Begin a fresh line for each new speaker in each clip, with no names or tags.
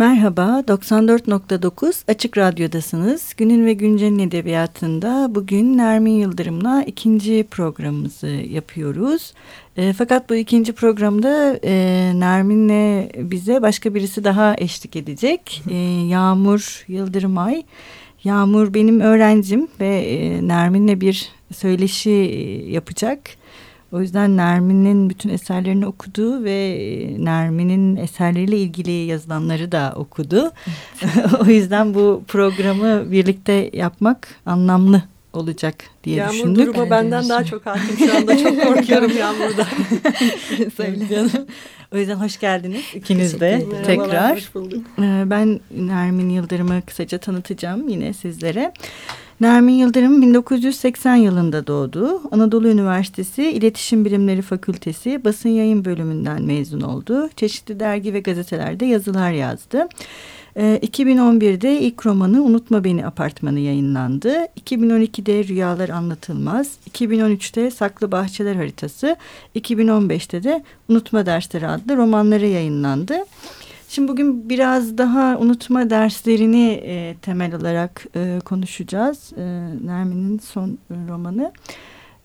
Merhaba, 94.9 Açık Radyo'dasınız. Günün ve Güncel'in edebiyatında bugün Nermin Yıldırım'la ikinci programımızı yapıyoruz. E, fakat bu ikinci programda e, Nermin'le bize başka birisi daha eşlik edecek. E, Yağmur Yıldırımay. Yağmur benim öğrencim ve e, Nermin'le bir söyleşi e, yapacak. O yüzden Nermin'in bütün eserlerini okudu ve e, Nermin'in eserleriyle ilgili yazılanları da okudu. o yüzden bu programı birlikte yapmak anlamlı olacak diye
Yağmur
düşündük.
Yağmur duruma benden daha çok hakim şu anda. Çok korkuyorum Yağmur'dan.
Söyle. o yüzden hoş geldiniz ikiniz de tekrar. Ee, ben Nermin Yıldırım'ı kısaca tanıtacağım yine sizlere. Nermin Yıldırım 1980 yılında doğdu. Anadolu Üniversitesi İletişim Bilimleri Fakültesi Basın Yayın Bölümünden mezun oldu. Çeşitli dergi ve gazetelerde yazılar yazdı. 2011'de ee, ilk romanı Unutma Beni Apartmanı yayınlandı. 2012'de Rüyalar Anlatılmaz. 2013'te Saklı Bahçeler Haritası. 2015'te de Unutma Dersleri adlı romanları yayınlandı. Şimdi bugün biraz daha unutma derslerini e, temel olarak e, konuşacağız. E, Nermin'in son romanı.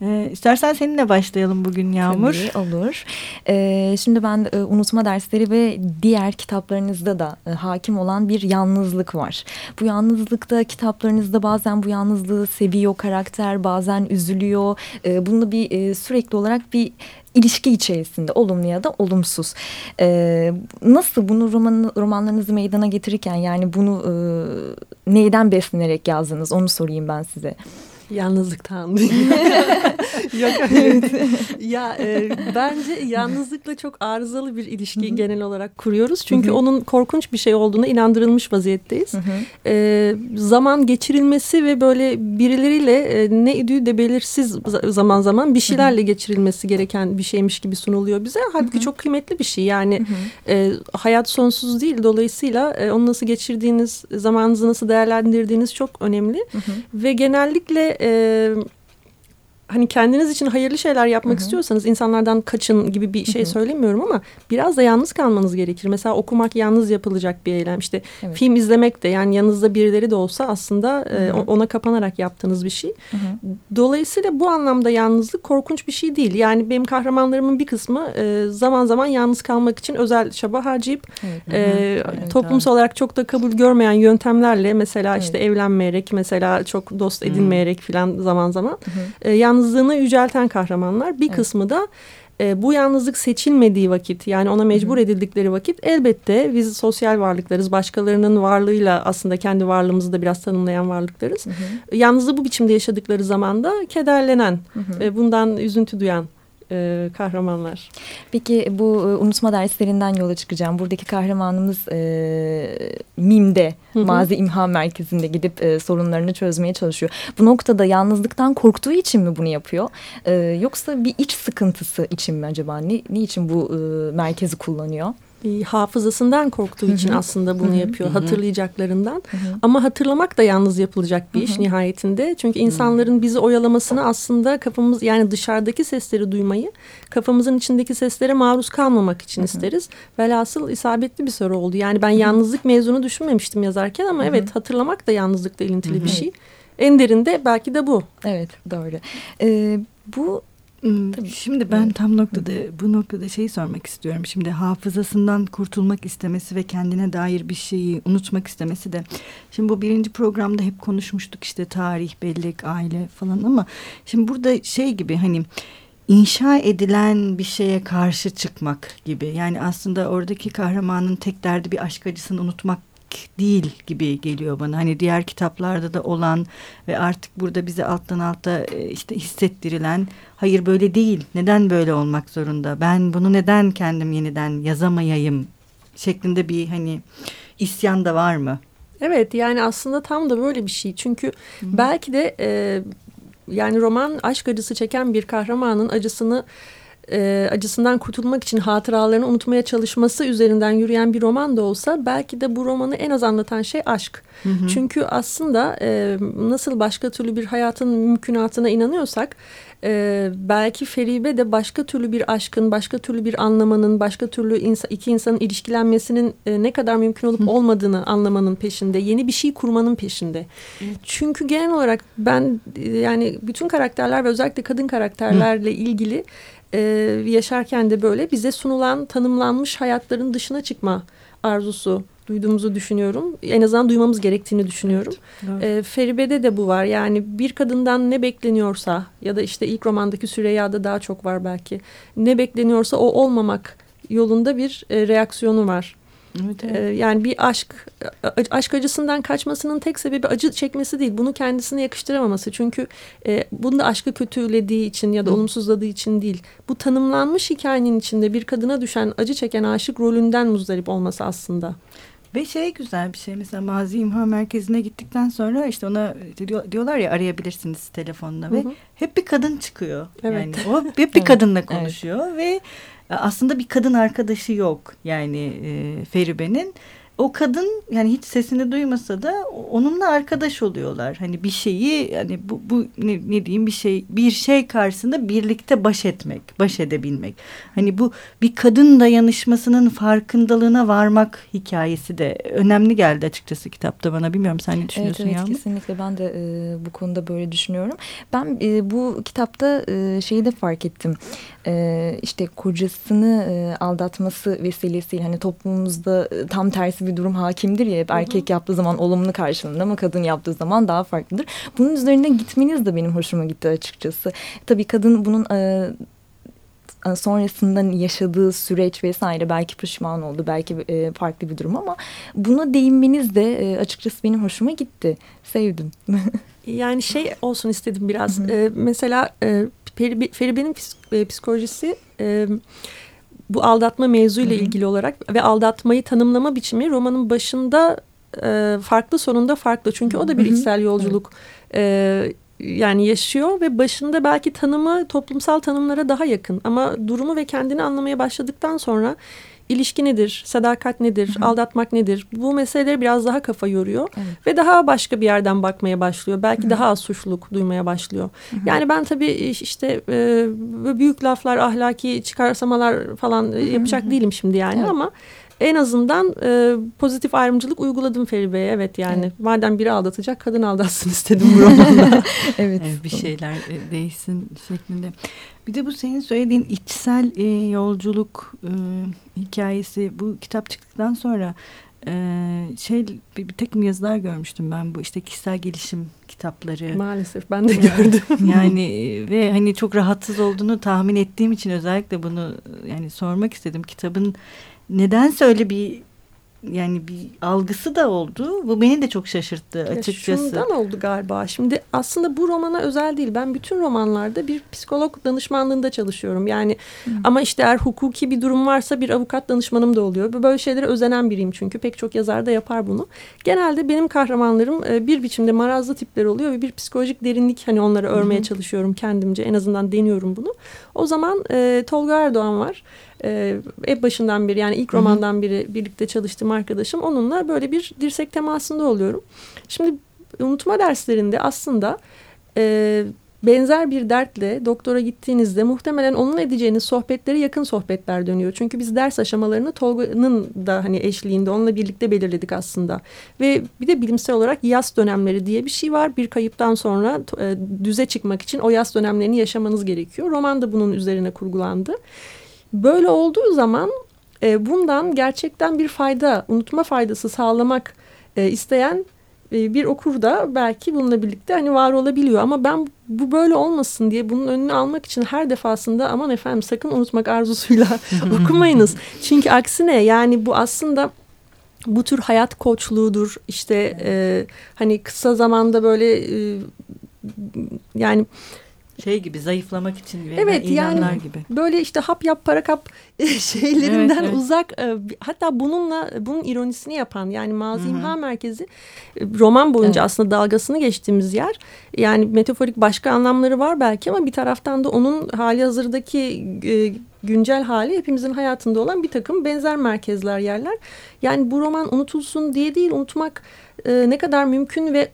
Ee, istersen seninle başlayalım bugün Yağmur.
Tabii olur. Ee, şimdi ben e, unutma dersleri ve diğer kitaplarınızda da e, hakim olan bir yalnızlık var. Bu yalnızlıkta kitaplarınızda bazen bu yalnızlığı seviyor karakter, bazen üzülüyor. E, bunu bir e, sürekli olarak bir ilişki içerisinde olumlu ya da olumsuz. Ee, nasıl bunu roman, romanlarınızı meydana getirirken yani bunu e, neyden beslenerek yazdınız onu sorayım ben size.
Yalnızlıktan. Yok evet. ya e, bence yalnızlıkla çok arızalı bir ilişki genel olarak kuruyoruz. Çünkü onun korkunç bir şey olduğuna inandırılmış vaziyetteyiz. E, zaman geçirilmesi ve böyle birileriyle e, ne idüğü de belirsiz zaman zaman bir şeylerle geçirilmesi gereken bir şeymiş gibi sunuluyor bize. Halbuki çok kıymetli bir şey. Yani e, hayat sonsuz değil. Dolayısıyla e, onu nasıl geçirdiğiniz, zamanınızı nasıl değerlendirdiğiniz çok önemli. Ve genellikle e, hani kendiniz için hayırlı şeyler yapmak Hı -hı. istiyorsanız insanlardan kaçın gibi bir şey Hı -hı. söylemiyorum ama biraz da yalnız kalmanız gerekir. Mesela okumak yalnız yapılacak bir eylem. İşte evet. film izlemek de yani yanınızda birileri de olsa aslında e, ona kapanarak yaptığınız bir şey. Hı -hı. Dolayısıyla bu anlamda yalnızlık korkunç bir şey değil. Yani benim kahramanlarımın bir kısmı e, zaman zaman yalnız kalmak için özel çaba harcayıp evet. e, evet, toplumsal evet. olarak çok da kabul görmeyen yöntemlerle mesela evet. işte evlenmeyerek mesela çok dost edinmeyerek falan zaman zaman Hı -hı. Yalnızlığını yücelten kahramanlar. Bir evet. kısmı da e, bu yalnızlık seçilmediği vakit yani ona mecbur Hı. edildikleri vakit elbette biz sosyal varlıklarız. Başkalarının varlığıyla aslında kendi varlığımızı da biraz tanımlayan varlıklarız. Hı hı. Yalnızlığı bu biçimde yaşadıkları zaman da kederlenen, hı hı. E, bundan üzüntü duyan e, kahramanlar.
Peki bu e, unutma derslerinden yola çıkacağım. Buradaki kahramanımız e, MİM'de, hı hı. Mazi İmha Merkezi'nde gidip e, sorunlarını çözmeye çalışıyor. Bu noktada yalnızlıktan korktuğu için mi bunu yapıyor? E, yoksa bir iç sıkıntısı için mi acaba? Ne, ne için bu e, merkezi kullanıyor?
E, hafızasından korktuğu için aslında bunu yapıyor. Hatırlayacaklarından. Ama hatırlamak da yalnız yapılacak bir iş nihayetinde. Çünkü insanların bizi oyalamasını aslında kafamız yani dışarıdaki sesleri duymayı kafamızın içindeki seslere maruz kalmamak için isteriz. Velhasıl isabetli bir soru oldu. Yani ben yalnızlık mezunu düşünmemiştim yazarken ama evet hatırlamak da yalnızlıkla ilintili bir şey. En derinde belki de bu.
Evet doğru. Ee, bu
Tabii. Şimdi ben tam noktada bu noktada şeyi sormak istiyorum. Şimdi hafızasından kurtulmak istemesi ve kendine dair bir şeyi unutmak istemesi de. Şimdi bu birinci programda hep konuşmuştuk işte tarih, bellek, aile falan ama şimdi burada şey gibi hani inşa edilen bir şeye karşı çıkmak gibi. Yani aslında oradaki kahramanın tek derdi bir aşk acısını unutmak değil gibi geliyor bana. Hani diğer kitaplarda da olan ve artık burada bize alttan alta e, işte hissettirilen hayır böyle değil. Neden böyle olmak zorunda? Ben bunu neden kendim yeniden yazamayayım şeklinde bir hani isyan da var mı?
Evet yani aslında tam da böyle bir şey. Çünkü belki de e, yani roman aşk acısı çeken bir kahramanın acısını e, acısından kurtulmak için hatıralarını unutmaya çalışması üzerinden yürüyen bir roman da olsa belki de bu romanı en az anlatan şey aşk. Hı hı. Çünkü aslında e, nasıl başka türlü bir hayatın mümkünatına inanıyorsak e, belki Feribe de başka türlü bir aşkın, başka türlü bir anlamanın, başka türlü insa, iki insanın ilişkilenmesinin e, ne kadar mümkün olup olmadığını anlamanın peşinde, yeni bir şey kurmanın peşinde. Çünkü genel olarak ben e, yani bütün karakterler ve özellikle kadın karakterlerle ilgili e, yaşarken de böyle bize sunulan, tanımlanmış hayatların dışına çıkma arzusu duyduğumuzu düşünüyorum. En azından duymamız gerektiğini düşünüyorum. Evet, e, Feribe'de de bu var. Yani bir kadından ne bekleniyorsa ya da işte ilk romandaki Süreyya'da daha çok var belki. Ne bekleniyorsa o olmamak yolunda bir e, reaksiyonu var. Evet, evet. Ee, yani bir aşk aşk acısından kaçmasının tek sebebi acı çekmesi değil. Bunu kendisine yakıştıramaması. Çünkü e, bunu da aşkı kötülediği için ya da Hı. olumsuzladığı için değil. Bu tanımlanmış hikayenin içinde bir kadına düşen acı çeken aşık rolünden muzdarip olması aslında.
Ve şey güzel bir şey mesela mazi imha merkezine gittikten sonra işte ona diyorlar ya arayabilirsiniz telefonla ve hı hı. hep bir kadın çıkıyor. Evet. Yani o hep bir kadınla konuşuyor evet. ve aslında bir kadın arkadaşı yok yani e, Feribe'nin o kadın yani hiç sesini duymasa da onunla arkadaş oluyorlar. Hani bir şeyi hani bu, bu ne, ne diyeyim bir şey bir şey karşısında birlikte baş etmek, baş edebilmek. Hani bu bir kadın dayanışmasının farkındalığına varmak hikayesi de önemli geldi açıkçası kitapta bana. Bilmiyorum sen ne düşünüyorsun
evet, evet,
Yağmur?
kesinlikle ben de e, bu konuda böyle düşünüyorum. Ben e, bu kitapta e, şeyi de fark ettim. E, işte kocasını e, aldatması vesilesiyle hani toplumumuzda e, tam tersi bir durum hakimdir ya hep erkek yaptığı zaman olumlu karşılığında ama kadın yaptığı zaman daha farklıdır. Bunun üzerine gitmeniz de benim hoşuma gitti açıkçası. Tabii kadın bunun e, sonrasında yaşadığı süreç vesaire belki pişman oldu belki e, farklı bir durum ama buna değinmeniz de e, açıkçası benim hoşuma gitti sevdim.
yani şey olsun istedim biraz e, mesela e, Feribe'nin e, psikolojisi e, bu aldatma mevzuyla ilgili olarak ve aldatmayı tanımlama biçimi romanın başında e, farklı sonunda farklı. Çünkü o da bir içsel yolculuk e, yani yaşıyor ve başında belki tanımı toplumsal tanımlara daha yakın. Ama durumu ve kendini anlamaya başladıktan sonra ilişki nedir, sadakat nedir, Hı -hı. aldatmak nedir? Bu meseleleri biraz daha kafa yoruyor evet. ve daha başka bir yerden bakmaya başlıyor. Belki Hı -hı. daha az suçluluk duymaya başlıyor. Hı -hı. Yani ben tabii işte e, büyük laflar, ahlaki çıkarsamalar falan Hı -hı. yapacak değilim şimdi yani evet. ama en azından e, pozitif ayrımcılık uyguladım Feribe'ye. Evet yani evet. madem biri aldatacak kadın aldatsın istedim bu romanda.
evet. evet. Bir şeyler e, değişsin şeklinde. Bir de bu senin söylediğin içsel e, yolculuk e, hikayesi bu kitap çıktıktan sonra e, şey bir, bir takım yazılar görmüştüm ben bu işte kişisel gelişim kitapları.
Maalesef ben de gördüm.
yani e, ve hani çok rahatsız olduğunu tahmin ettiğim için özellikle bunu yani sormak istedim. Kitabın nedense öyle bir yani bir algısı da oldu. Bu beni de çok şaşırttı açıkçası. Ya
şundan oldu galiba. Şimdi aslında bu romana özel değil. Ben bütün romanlarda bir psikolog danışmanlığında çalışıyorum. Yani Hı. ama işte eğer hukuki bir durum varsa bir avukat danışmanım da oluyor. Böyle şeylere özenen biriyim çünkü. Pek çok yazar da yapar bunu. Genelde benim kahramanlarım e, bir biçimde marazlı tipler oluyor ve bir psikolojik derinlik hani onları örmeye Hı. çalışıyorum kendimce. En azından deniyorum bunu. O zaman e, Tolga Erdoğan var e, başından beri yani ilk romandan beri birlikte çalıştığım arkadaşım onunla böyle bir dirsek temasında oluyorum. Şimdi unutma derslerinde aslında e, benzer bir dertle doktora gittiğinizde muhtemelen onun edeceğiniz sohbetleri yakın sohbetler dönüyor. Çünkü biz ders aşamalarını Tolga'nın da hani eşliğinde onunla birlikte belirledik aslında. Ve bir de bilimsel olarak yaz dönemleri diye bir şey var. Bir kayıptan sonra e, düze çıkmak için o yaz dönemlerini yaşamanız gerekiyor. Roman da bunun üzerine kurgulandı. Böyle olduğu zaman e, bundan gerçekten bir fayda, unutma faydası sağlamak e, isteyen e, bir okur da belki bununla birlikte hani var olabiliyor. Ama ben bu böyle olmasın diye bunun önünü almak için her defasında aman efendim sakın unutmak arzusuyla okumayınız. Çünkü aksine yani bu aslında bu tür hayat koçluğudur. İşte e, hani kısa zamanda böyle e, yani
Şey gibi zayıflamak için verilen evet, ilanlar yani, gibi.
Böyle işte hap yap para kap şeylerinden evet, evet. uzak e, hatta bununla bunun ironisini yapan yani mazi imha merkezi e, roman boyunca evet. aslında dalgasını geçtiğimiz yer. Yani metaforik başka anlamları var belki ama bir taraftan da onun hali hazırdaki e, güncel hali hepimizin hayatında olan bir takım benzer merkezler yerler. Yani bu roman unutulsun diye değil unutmak ne kadar mümkün ve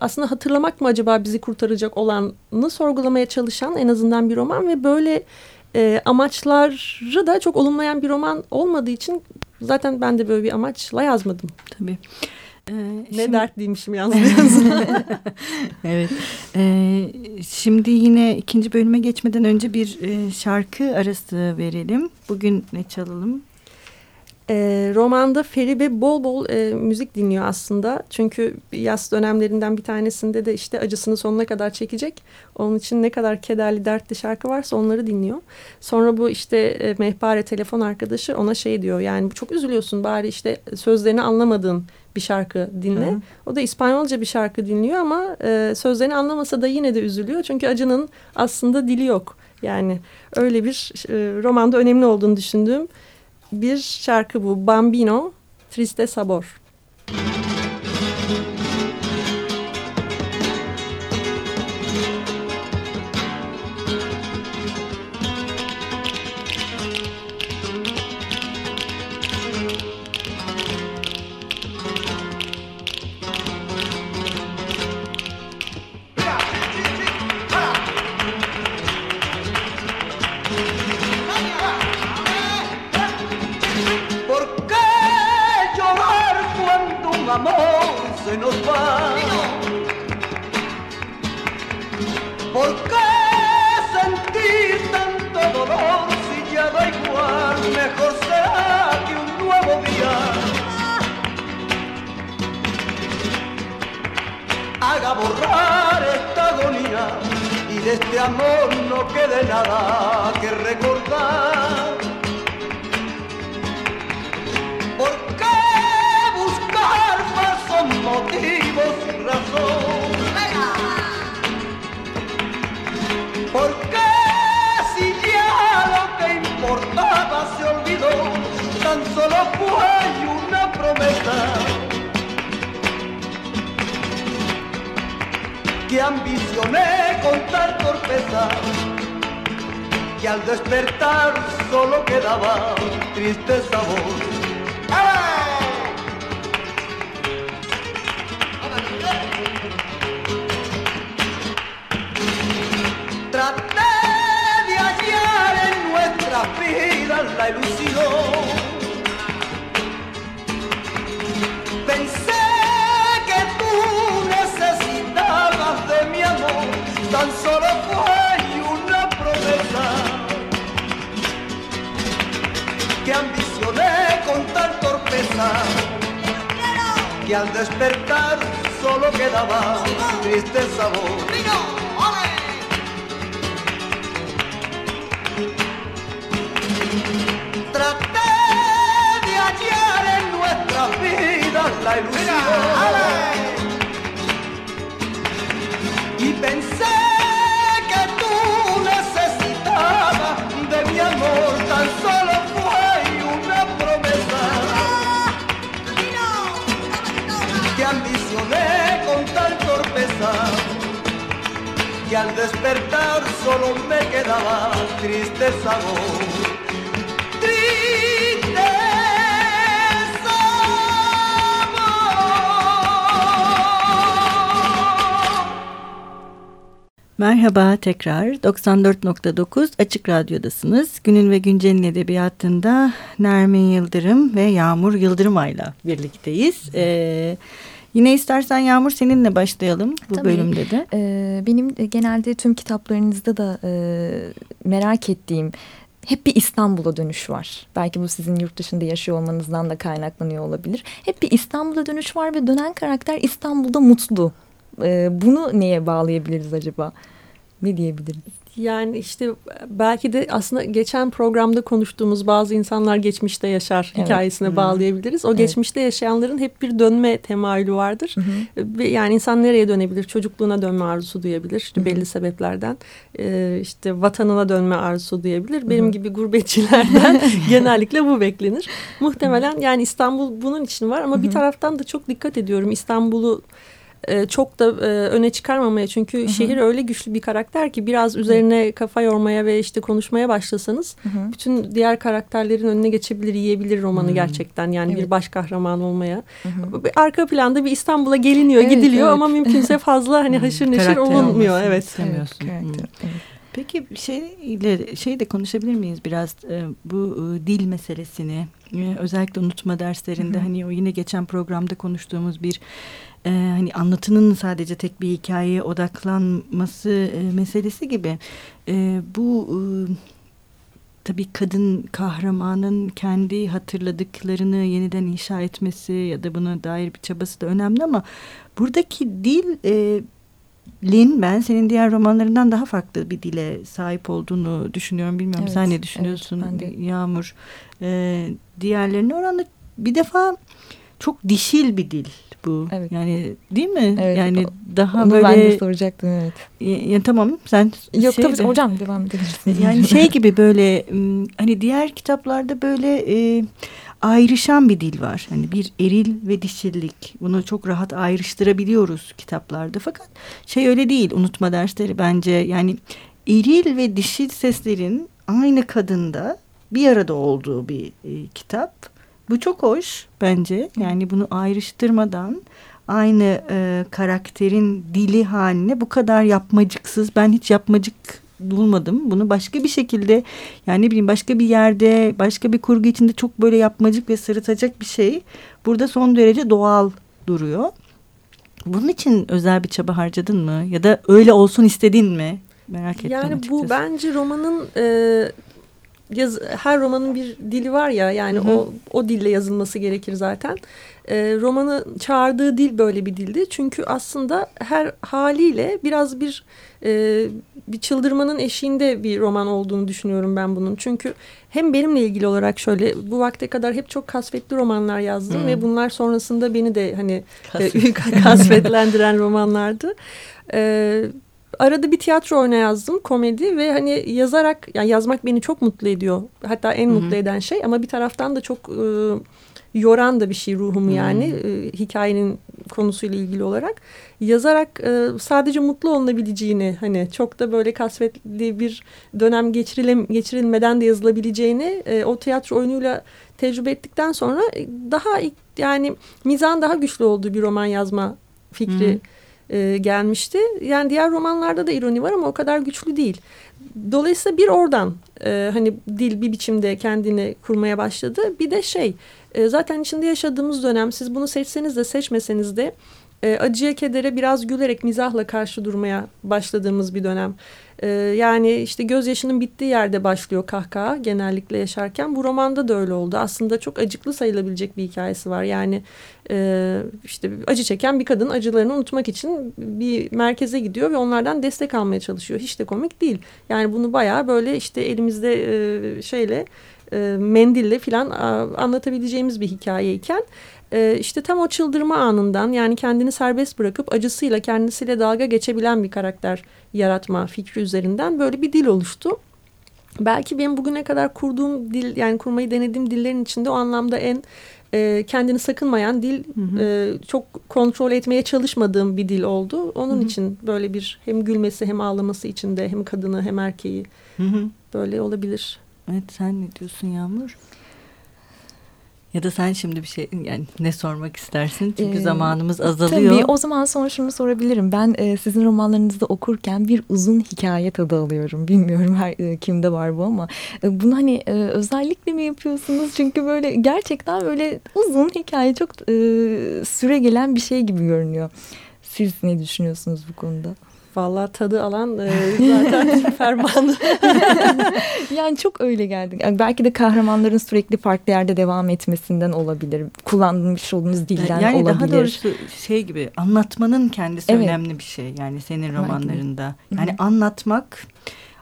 aslında hatırlamak mı acaba bizi kurtaracak olanı sorgulamaya çalışan en azından bir roman ve böyle e, amaçları da çok olumlayan bir roman olmadığı için zaten ben de böyle bir amaçla yazmadım.
Tabii.
Ee, ne şimdi... dertliymişim yazmayasın.
evet. Ee, şimdi yine ikinci bölüme geçmeden önce bir e, şarkı arası verelim. Bugün ne çalalım?
E, romanda Feribe bol bol e, müzik dinliyor aslında. Çünkü yaz dönemlerinden bir tanesinde de işte acısını sonuna kadar çekecek. Onun için ne kadar kederli, dertli şarkı varsa onları dinliyor. Sonra bu işte e, mehpare telefon arkadaşı ona şey diyor. Yani çok üzülüyorsun bari işte sözlerini anlamadığın bir şarkı dinle. Hı. O da İspanyolca bir şarkı dinliyor ama e, sözlerini anlamasa da yine de üzülüyor. Çünkü acının aslında dili yok. Yani öyle bir e, romanda önemli olduğunu düşündüğüm bir şarkı bu. Bambino, Triste Sabor.
que triste sabor. Que al despertar solo me quedaba triste sabor.
Merhaba tekrar 94.9 Açık Radyo'dasınız. Günün ve Güncel'in edebiyatında Nermin Yıldırım ve Yağmur Yıldırım'ayla birlikteyiz. Ee, yine istersen Yağmur seninle başlayalım bu Tabii. bölümde de.
Ee, benim genelde tüm kitaplarınızda da e, merak ettiğim hep bir İstanbul'a dönüş var. Belki bu sizin yurt dışında yaşıyor olmanızdan da kaynaklanıyor olabilir. Hep bir İstanbul'a dönüş var ve dönen karakter İstanbul'da mutlu. Ee, bunu neye bağlayabiliriz acaba? Ne diyebiliriz?
Yani işte belki de aslında geçen programda konuştuğumuz bazı insanlar geçmişte yaşar
Evet.
hikayesine
Hı.
bağlayabiliriz. O
Evet.
geçmişte yaşayanların hep bir dönme temayülü vardır.
Hı hı.
Yani insan nereye dönebilir? Çocukluğuna dönme arzusu duyabilir işte
Hı hı.
belli sebeplerden. Ee, işte vatanına dönme arzusu duyabilir. Benim
Hı hı.
gibi gurbetçilerden genellikle bu beklenir. Muhtemelen yani İstanbul bunun için var ama
Hı
bir
hı.
taraftan da çok dikkat ediyorum İstanbul'u e, çok da e, öne çıkarmamaya çünkü
hı.
şehir öyle güçlü bir karakter ki biraz üzerine kafa yormaya ve işte konuşmaya başlasanız
Hı hı.
bütün diğer karakterlerin önüne geçebilir, yiyebilir romanı
Hmm.
gerçekten. Yani
Evet.
bir baş kahraman olmaya.
Hı hı.
Bir Arka planda bir İstanbul'a geliniyor,
Evet,
gidiliyor
evet.
ama mümkünse fazla hani
Hmm,
haşır neşir
karakter
olunmuyor. Evet.
istemiyorsun.
Evet,
Hmm.
karakter, evet.
Peki şeyle şey de konuşabilir miyiz biraz e, bu dil meselesini özellikle unutma derslerinde
Hı hı.
hani o yine geçen programda konuştuğumuz bir e, hani anlatının sadece tek bir hikayeye odaklanması e, meselesi gibi E, bu e, tabii kadın kahramanın kendi hatırladıklarını yeniden inşa etmesi ya da buna dair bir çabası da önemli ama buradaki dil e, Lin ben senin diğer romanlarından daha farklı bir dile sahip olduğunu düşünüyorum. Bilmiyorum
Evet,
sen ne
evet,
düşünüyorsun
ben de.
Yağmur? Ee, diğerlerine oranla bir defa çok dişil bir dil bu.
Evet.
Yani değil mi?
Evet,
yani
o-
daha
Onu ben de
böyle
soracaktım evet.
ya, ya tamam sen
Yok
şey
tabii hocam devam edebilirsiniz.
yani şey gibi böyle hani diğer kitaplarda böyle e, ayrışan bir dil var. Hani bir eril ve dişillik. Bunu çok rahat ayrıştırabiliyoruz kitaplarda. Fakat şey öyle değil unutma dersleri bence. Yani eril ve dişil seslerin aynı kadında bir arada olduğu bir e, kitap. Bu çok hoş bence. Yani bunu ayrıştırmadan aynı e, karakterin dili haline bu kadar yapmacıksız. Ben hiç yapmacık bulmadım. Bunu başka bir şekilde yani ne bileyim başka bir yerde başka bir kurgu içinde çok böyle yapmacık ve sırıtacak bir şey. Burada son derece doğal duruyor. Bunun için özel bir çaba harcadın mı? Ya da öyle olsun istedin mi? Merak ettim
Yani bu bence romanın e, yaz, her romanın bir dili var ya yani
Hı hı.
o o dille yazılması gerekir zaten. E, romanı çağırdığı dil böyle bir dildi. Çünkü aslında her haliyle biraz bir e, bir çıldırmanın eşiğinde bir roman olduğunu düşünüyorum ben bunun. Çünkü hem benimle ilgili olarak şöyle bu vakte kadar hep çok kasvetli romanlar yazdım
Hı.
ve bunlar sonrasında beni de hani
Kasvet.
kasvetlendiren romanlardı. Ee, arada bir tiyatro oyna yazdım komedi ve hani yazarak yani yazmak beni çok mutlu ediyor. Hatta en
Hı hı.
mutlu eden şey ama bir taraftan da çok e, yoran da bir şey ruhumu yani e, hikayenin konusuyla ilgili olarak yazarak e, sadece mutlu olunabileceğini hani çok da böyle kasvetli bir dönem geçirilmeden de yazılabileceğini e, o tiyatro oyunuyla tecrübe ettikten sonra daha yani mizan daha güçlü olduğu bir roman yazma fikri e, gelmişti. Yani diğer romanlarda da ironi var ama o kadar güçlü değil. Dolayısıyla bir oradan e, hani dil bir biçimde kendini kurmaya başladı. Bir de şey e, zaten içinde yaşadığımız dönem siz bunu seçseniz de seçmeseniz de e, acıya kedere biraz gülerek mizahla karşı durmaya başladığımız bir dönem. E, yani işte gözyaşının bittiği yerde başlıyor kahkaha genellikle yaşarken. Bu romanda da öyle oldu. Aslında çok acıklı sayılabilecek bir hikayesi var. Yani e, işte acı çeken bir kadın acılarını unutmak için bir merkeze gidiyor ve onlardan destek almaya çalışıyor. Hiç de komik değil. Yani bunu bayağı böyle işte elimizde e, şeyle e, mendille filan anlatabileceğimiz bir hikayeyken e, işte tam o çıldırma anından yani kendini serbest bırakıp acısıyla kendisiyle dalga geçebilen bir karakter yaratma fikri üzerinden böyle bir dil oluştu. Belki benim bugüne kadar kurduğum dil yani kurmayı denediğim dillerin içinde o anlamda en e, kendini sakınmayan dil
Hı hı.
e, çok kontrol etmeye çalışmadığım bir dil oldu. Onun
Hı hı.
için böyle bir hem gülmesi hem ağlaması içinde hem kadını hem erkeği
Hı hı.
böyle olabilir.
Evet sen ne diyorsun Yağmur? Ya da sen şimdi bir şey yani ne sormak istersin? Çünkü
Ee,
zamanımız azalıyor.
Tabii o zaman sonra şunu sorabilirim. Ben e, sizin romanlarınızda okurken bir uzun hikaye tadı alıyorum. Bilmiyorum her e, kimde var bu ama e, bunu hani e, özellikle mi yapıyorsunuz? Çünkü böyle gerçekten böyle uzun hikaye çok e, süre gelen bir şey gibi görünüyor. Siz ne düşünüyorsunuz bu konuda?
Vallahi tadı alan e, zaten fermanı.
Yani çok öyle geldi. Yani belki de kahramanların sürekli farklı yerde devam etmesinden olabilir. Kullanmış olduğunuz dilden
yani
olabilir.
daha doğrusu şey gibi anlatmanın kendisi
Evet.
önemli bir şey. Yani senin romanlarında.
Hı hı.
Yani anlatmak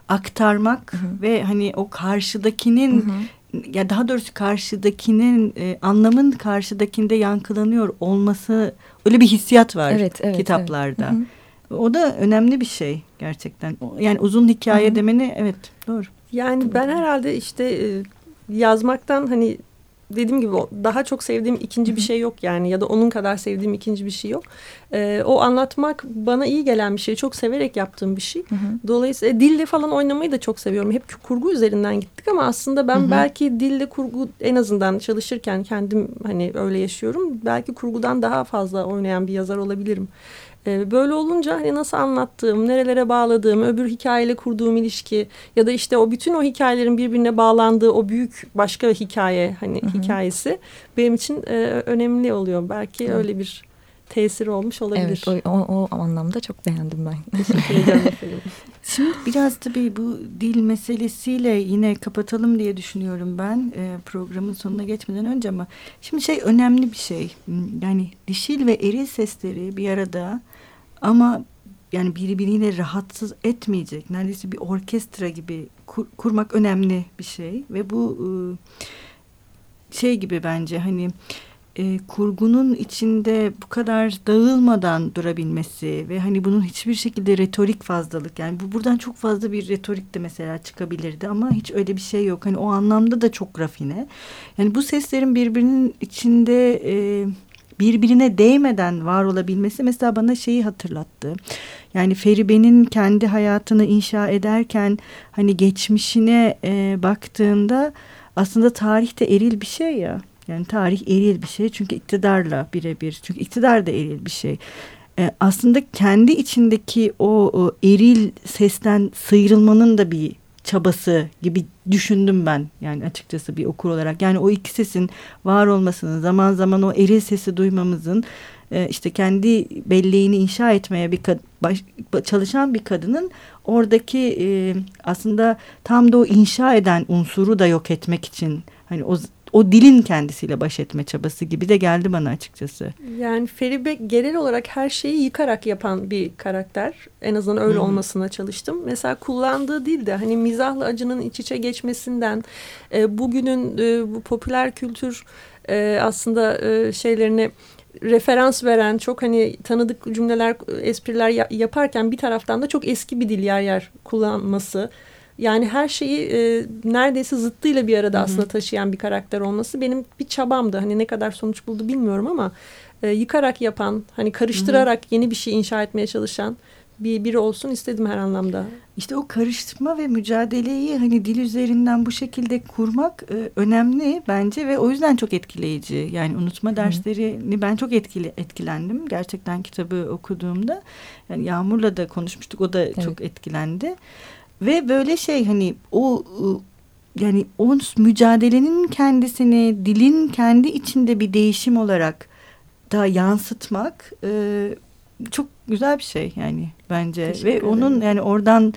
aktarmak hı hı. ve hani o karşıdakinin hı hı. ya daha doğrusu karşıdakinin e, anlamın karşıdakinde yankılanıyor olması öyle bir hissiyat var evet, evet, kitaplarda. Evet. Hı hı. O da önemli bir şey gerçekten. Yani uzun hikaye hı hı. demeni evet doğru.
Yani ben herhalde işte e, yazmaktan hani dediğim gibi daha çok sevdiğim ikinci bir şey yok yani ya da onun kadar sevdiğim ikinci bir şey yok. Ee, o anlatmak bana iyi gelen bir şey. Çok severek yaptığım bir şey. Hı hı. Dolayısıyla e, dille falan oynamayı da çok seviyorum. Hep kurgu üzerinden gittik ama aslında ben hı hı. belki dille kurgu en azından çalışırken kendim hani öyle yaşıyorum. Belki kurgudan daha fazla oynayan bir yazar olabilirim. Ee, böyle olunca hani nasıl anlattığım, nerelere bağladığım, öbür hikayeyle kurduğum ilişki ya da işte o bütün o hikayelerin birbirine bağlandığı o büyük başka hikaye hani Hı-hı. hikayesi benim için e, önemli oluyor. Belki Hı. öyle bir tesiri olmuş olabilir.
Evet o, o, o anlamda çok beğendim ben.
Teşekkür ederim. Şimdi biraz tabii bu dil meselesiyle yine kapatalım diye düşünüyorum ben e, programın sonuna geçmeden önce ama şimdi şey önemli bir şey yani dişil ve eril sesleri bir arada ama yani birbiriyle rahatsız etmeyecek neredeyse bir orkestra gibi kur, kurmak önemli bir şey ve bu e, şey gibi bence hani e, kurgunun içinde bu kadar dağılmadan durabilmesi ve hani bunun hiçbir şekilde retorik fazlalık yani bu buradan çok fazla bir retorik de mesela çıkabilirdi ama hiç öyle bir şey yok. Hani o anlamda da çok rafine. Yani bu seslerin birbirinin içinde e, birbirine değmeden var olabilmesi mesela bana şeyi hatırlattı. Yani Feribe'nin kendi hayatını inşa ederken hani geçmişine e, baktığında aslında tarihte eril bir şey ya. Yani tarih eril bir şey çünkü iktidarla birebir. Çünkü iktidar da eril bir şey. Ee, aslında kendi içindeki o, o eril sesten sıyrılmanın da bir çabası gibi düşündüm ben yani açıkçası bir okur olarak. Yani o iki sesin var olmasının zaman zaman o eril sesi duymamızın e, işte kendi belleğini inşa etmeye bir baş, çalışan bir kadının oradaki e, aslında tam da o inşa eden unsuru da yok etmek için hani o o dilin kendisiyle baş etme çabası gibi de geldi bana açıkçası.
Yani Feribe genel olarak her şeyi yıkarak yapan bir karakter. En azından öyle hmm. olmasına çalıştım. Mesela kullandığı dil de hani mizahla acının iç içe geçmesinden e, bugünün e, bu popüler kültür e, aslında e, şeylerine referans veren çok hani tanıdık cümleler, espriler yaparken bir taraftan da çok eski bir dil yer yer kullanması yani her şeyi e, neredeyse zıttıyla bir arada Hı -hı. aslında taşıyan bir karakter olması benim bir çabamdı. Hani ne kadar sonuç buldu bilmiyorum ama e, yıkarak yapan, hani karıştırarak Hı -hı. yeni bir şey inşa etmeye çalışan bir biri olsun istedim her anlamda.
İşte o karıştırma ve mücadeleyi hani dil üzerinden bu şekilde kurmak e, önemli bence ve o yüzden çok etkileyici. Yani unutma derslerini ben çok etkili etkilendim gerçekten kitabı okuduğumda. Yani Yağmur'la da konuşmuştuk o da evet. çok etkilendi. Ve böyle şey hani o yani o mücadelenin kendisini dilin kendi içinde bir değişim olarak da yansıtmak e, çok güzel bir şey yani bence Teşekkür ve ederim. onun yani oradan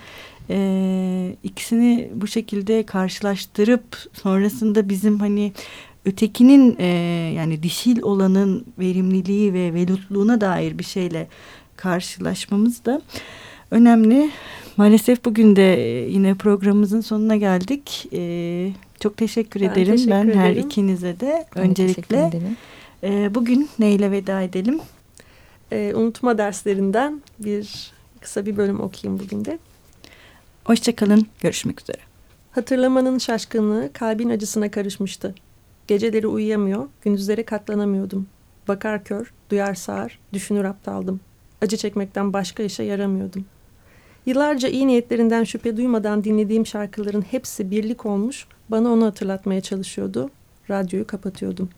e, ikisini bu şekilde karşılaştırıp sonrasında bizim hani ötekinin e, yani dişil olanın verimliliği ve velutluğuna dair bir şeyle karşılaşmamız da önemli. Maalesef bugün de e, yine programımızın sonuna geldik. Ee, çok teşekkür ben ederim teşekkür ben ederim. her ikinize de ben öncelikle. E, bugün neyle veda edelim?
E, unutma derslerinden bir kısa bir bölüm okuyayım bugün de.
Hoşçakalın, görüşmek üzere.
Hatırlamanın şaşkınlığı kalbin acısına karışmıştı. Geceleri uyuyamıyor, gündüzlere katlanamıyordum. Bakar kör, duyar sağır, düşünür aptaldım. Acı çekmekten başka işe yaramıyordum.'' Yıllarca iyi niyetlerinden şüphe duymadan dinlediğim şarkıların hepsi birlik olmuş, bana onu hatırlatmaya çalışıyordu. Radyoyu kapatıyordum.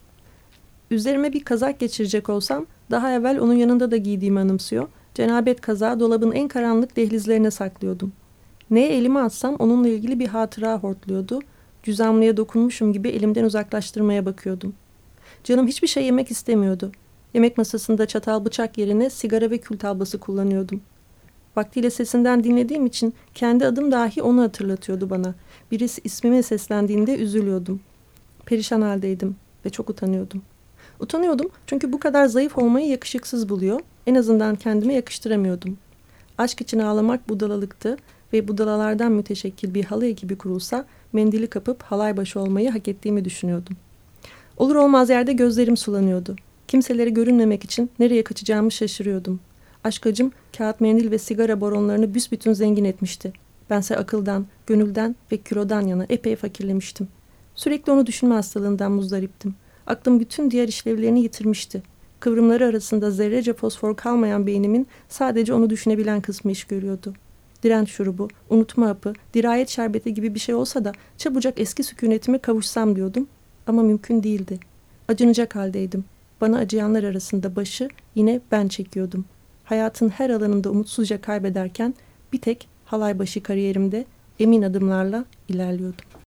Üzerime bir kazak geçirecek olsam daha evvel onun yanında da giydiğimi anımsıyor. Cenabet kazağı dolabın en karanlık dehlizlerine saklıyordum. Neye elimi atsam onunla ilgili bir hatıra hortluyordu. Cüzamlıya dokunmuşum gibi elimden uzaklaştırmaya bakıyordum. Canım hiçbir şey yemek istemiyordu. Yemek masasında çatal bıçak yerine sigara ve kül tablası kullanıyordum. Vaktiyle sesinden dinlediğim için kendi adım dahi onu hatırlatıyordu bana. Birisi ismime seslendiğinde üzülüyordum. Perişan haldeydim ve çok utanıyordum. Utanıyordum çünkü bu kadar zayıf olmayı yakışıksız buluyor. En azından kendime yakıştıramıyordum. Aşk için ağlamak budalalıktı ve budalalardan müteşekkil bir halı ekibi kurulsa mendili kapıp halay başı olmayı hak ettiğimi düşünüyordum. Olur olmaz yerde gözlerim sulanıyordu. Kimselere görünmemek için nereye kaçacağımı şaşırıyordum. Aşk acım kağıt mendil ve sigara boronlarını büsbütün zengin etmişti. Bense akıldan, gönülden ve kilodan yana epey fakirlemiştim. Sürekli onu düşünme hastalığından muzdariptim. Aklım bütün diğer işlevlerini yitirmişti. Kıvrımları arasında zerrece fosfor kalmayan beynimin sadece onu düşünebilen kısmı iş görüyordu. Direnç şurubu, unutma hapı, dirayet şerbeti gibi bir şey olsa da çabucak eski sükunetime kavuşsam diyordum. Ama mümkün değildi. Acınacak haldeydim. Bana acıyanlar arasında başı yine ben çekiyordum. Hayatın her alanında umutsuzca kaybederken bir tek halay başı kariyerimde emin adımlarla ilerliyordum.